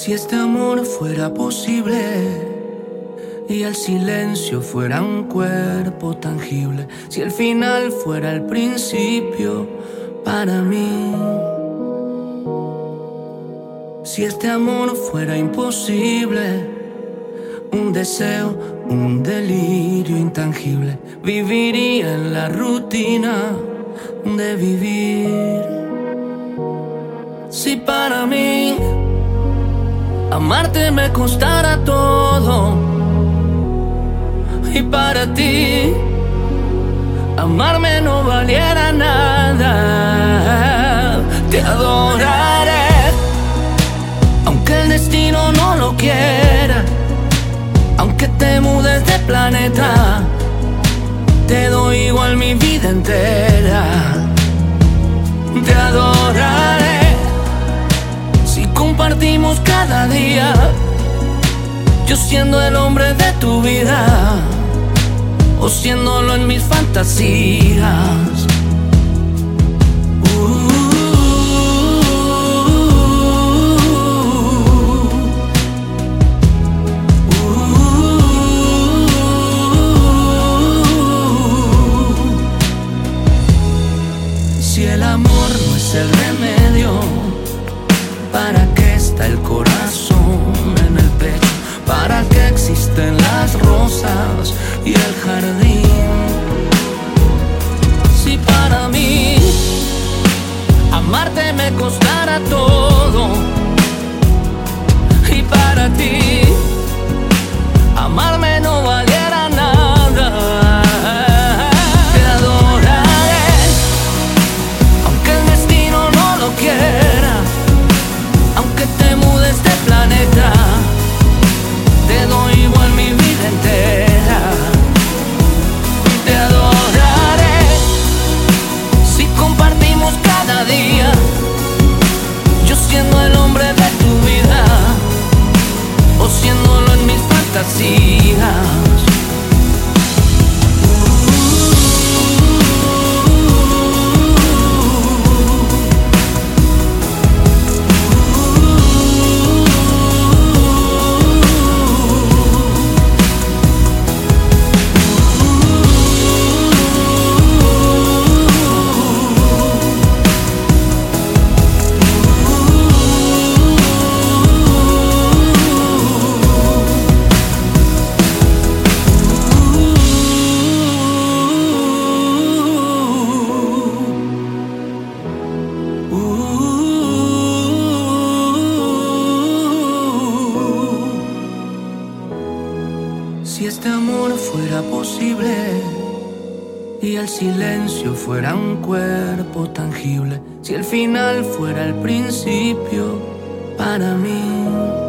Si este amor fuera posible y el silencio fuera un cuerpo tangible, si el final fuera el principio para mí. Si este amor fuera imposible, un deseo, un delirio intangible, viviría en la rutina de vivir. Si para mí amarte me costara todo. Y para ti amarme no valiera nada, te adoraré aunque el destino no lo quiera, aunque te mudes de planeta, te doy igual mi vida entera. Te adoraré yo siendo el hombre de tu vida o siéndolo en mis fantasías. Y el jardín? Si para mí amarte me costara todo y para ti amarme no valiera nada. Te adoraré aunque el destino no lo quiera, en este amor fuera posible y el silencio fuera un cuerpo tangible, si el final fuera el principio para mí.